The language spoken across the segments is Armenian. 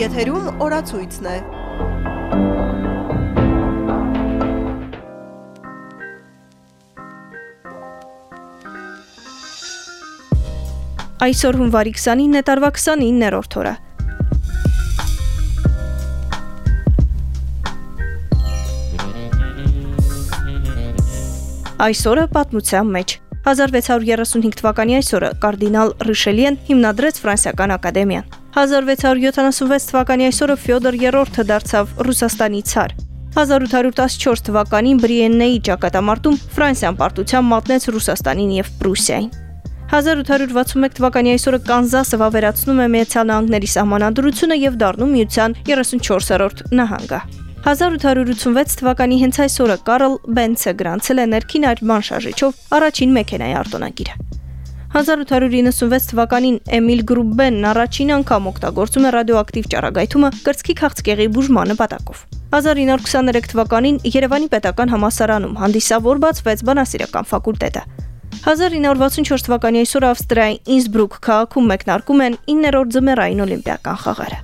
Եթերում օրացույցն է։ Այսօր հունվարի 29-ը տարվա 29-րդ օրը։ Այսօրը պատմության մեջ 1635 թվականի այսօրը կարդինալ Ռիշելիեն հիմնադրեց Ֆրանսիական ակադեմիան։ 1676 թվականի այսօրը Ֆյոդոր III-ը դարձավ Ռուսաստանի ցար։ 1814 թվականին Բրիեննեի ճակատամարտում Ֆրանսիան պարտության մատնեց Ռուսաստանին եւ Պրուսիային։ 1861 թվականի այսօրը Կանզասը վավերացնում է Միացյալ Նահանգների սահմանադրությունը եւ դառնում միության 34-րդ նահանգը։ 1886 թվականի հենց այս օրը Կարլ Բենցը գրանցել է ներքին այրման շարժիչով առաջին մեքենայի արտոնագիրը։ 1896 թվականին Էմիլ Գրուբենն առաջին անգամ օգտագործում է ռադիոակտիվ ճառագայթումը կրծքի քաղցկեղի բուժման նպատակով։ 1923 թվականին Երևանի պետական համալսարանում հանդիսավոր բացվեց բանասիրական ֆակուլտետը։ 1964 թվականի այսօր Ավստրիայի Ինսբրուկ քաղաքում մեկնարկում են 9-րդ ձմեռային օլիմպիական խաղերը։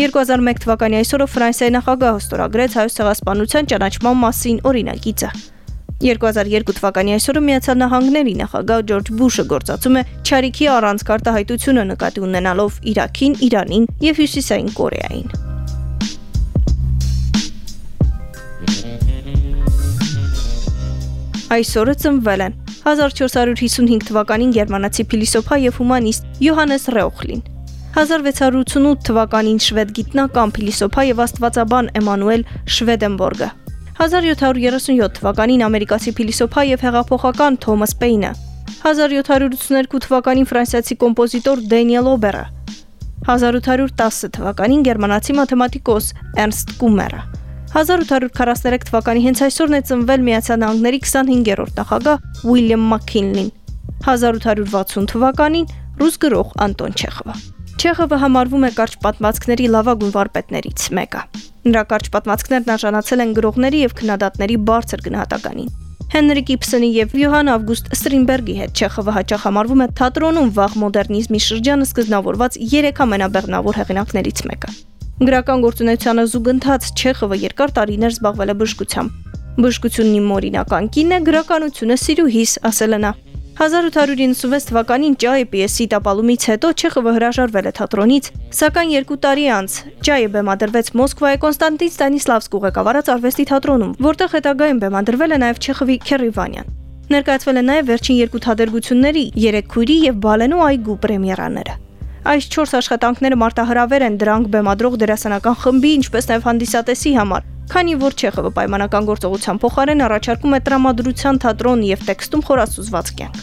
2001 թվականի այսօրը Ֆրանսիայի նախագահը ստորագրեց հայոց ցեղասպանության ճանաչման մասին օրինագիծը։ 2002 թվականի այսօրը Միացյալ Նահանգների նախագահ Ջորջ Բուշը գործածում է Չարիքի առանց կարտահայտությունը նկատի ունենալով Իրաքին, Իրանին եւ Հյուսիսային Կորեային։ Այսօրը ծնվել են 1455 թվականին գերմանացի փիլիսոփա եւ հումանիստ Յոհանես Ռեոխլին 1688 թվականին շվեդ գիտնական փիլիսոփա եւ աստվածաբան Էմանուել Շվեդենբորգը 1737 թվականին ամերիկացի փիլիսոփա եւ հեղափոխական Թոմաս Պեյնը 1782 թվականին ֆրանսիացի կոմպոզիտոր Դենիել Օբերը 1810 թվականին գերմանացի մաթեմատիկոս Էրնստ Կումերը 1843 թվականի հենց այսօրն է ծնվել Միացյալ Նահանգների 25-րդ նախագահ Ուիլյամ Մաքքինլին 1860 թվականին ռուս գրող Անտոն Չեխովը Չեխովը համարվում է կարճ պատմվածքների լավագույն վարպետներից մեկը։ Նրա կարճ պատմվածքներն արժանացել են գրողների եւ քննադատների բարձր գնահատականին։ Հենրիկ Իբսոնի եւ Յոհան Ավգուստ Ստրինբերգի հետ Չեխովը հաճախ համարվում է թատրոնում վաղ մոդեռնիզմի շրջանը սկզբնավորված 3 ամենաբեղնավոր հեղինակներից մեկը։ Գրական գործունեությանը զուգընթաց Չեխովը երկար տարիներ զբաղվել է բժշկությամբ։ Բժշկությունն իմ օրինական կին է, գրականությունը սիրուհիս, ասել է նա։ 1896 թվականին Ճայը պիեսի տապալումից հետո Չեխովը հրաժարվել է թատրոնից, սակայն երկու տարի անց Ճայը բեմադրվեց Մոսկվայի Կոնստանտին Ստանիսլավսկու ղեկավարած արվեստի թատրոնում, որտեղ հետագայում բեմադրվել է նաև Չեխովի Քերիվանյան։ Ներկայացվել է նաև վերջին երկու թատերգությունների՝ Երեք քույրի եւ Բալենու այգու պրեմիերաները։ Այս 4 աշխատանքները մարտահրավեր են դրանք բեմադրող դերասանական խմբի, ինչպես նաև հանդիսատեսի համար, Քանի որ Չեխովը պայմանական գործողության փոխարեն առաջարկում է տրամադրության թատրոն եւ տեքստում խորասուզված կյանք։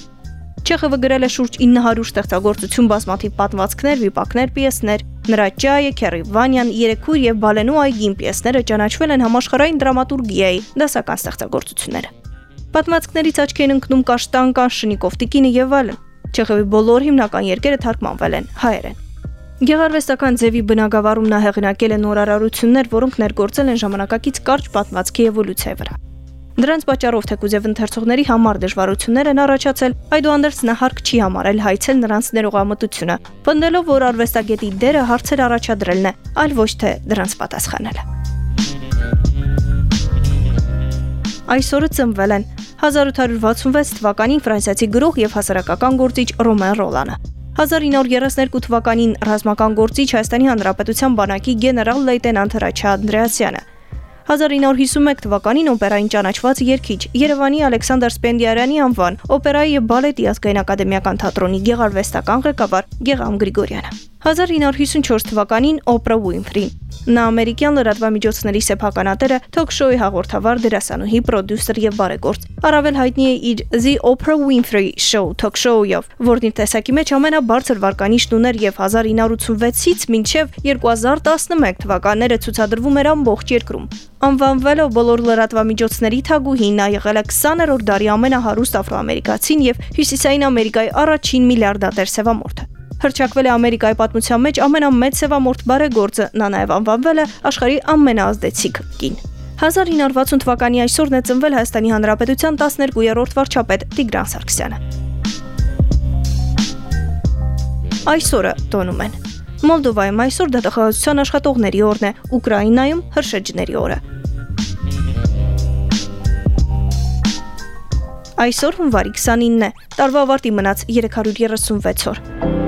Չեխովը գրել է շուրջ 900 ստեղծագործություն բազմաթիվ պատմվածքներ, վիպակներ, պիեսներ։ Նրա Ճայը, Քերիվանյան, Երեքույր եւ Բալենու այգին պիեսները ճանաչվել են համաշխարհային դրամատուրգիայի դասական ստեղծագործությունները։ Պատմվածքներից աչքի են ընկնում Կաշտան, Շնիկով Տիկինը եւ այլն։ Չեխովի բոլոր հիմնական երկերը թարգմանվել են հայերեն։ Գեղարվեստական ձևի բնագավառում նա հեղինակել է նորարարություններ, որոնք ներգործել են ժամանակակից կարճ պատմվածքի էվոլյուցիայի վրա։ Դրանց պատճառով թեկուզև ընթերցողների համար դժվարություններ են առաջացել, այդուհանդերձ նա հարկ չի համարել հայցել նրանց ներողամտությունը, պնդելով, որ արվեստագետի դերը հարցեր առաջադրելն է, այլ ոչ թե դրանց պատասխանելը։ Այսօրը ծնվել են 1866 թվականին ֆրանսիացի գրող եւ հասարակական գործիչ Ռոմեն Ռոլանը, 1932 թվականին ռազմական գործիչ Հայաստանի Հանրապետության բանակի գեներալ լեյտենանտ Հրաչյա Անդրեասյանը 1951 թվականին օպերային ճանաչված երգիչ Երևանի Ալեքսանդր Սպենդիարյանի անվան օպերայի եւ բալետի ազգային ակադեմիական թատրոնի գեղարվեստական ղեկավար Գեգամ Գրիգորյանը 1954 թվականին Օպրա Ուինֆրին Նա ամերիկյան լրատվամիջոցների սեփականատերը, թոք-շոուի հաղորդավար, դերասանուհի, պրոդյուսեր եւ բարեգործ։ Առավել հայտնի է իր The Oprah Winfrey Show թոք-շոուով, որն իր տեսակի մեջ ամենաբարձր վարկանիշն ուներ եւ 1986-ից մինչեւ 2011 թվականները ցուցադրվում էր ամբողջ երկրում։ Անվանվելով բոլոր լրատվամիջոցների թագուհին, նա եղել է 20-րդ դարի ամենահարուստ աֆրոամերիկացին եւ Հյուսիսային Ամերիկայի առաջին միլիարդատեր սևամորթը հրճակվել է Ամերիկայի պատմության մեջ ամենամեծ սևամորթ բարեգործը, նա նաև անվանվել է աշխարհի ամենաազդեցիկ կին։ 1960 թվականի այսօրն է ծնվել Հայաստանի Հանրապետության 12-րդ վարչապետ Տիգրան Սարգսյանը։ Այսօրը տոնում են. Մոլդովայում այսօր դատախազության աշխատողների օրն է, Ուկրաինայում հրշեջների օրը։ Այսօր հունվարի 29-ն է։ Տարվա ավարտի մնաց 336 օր։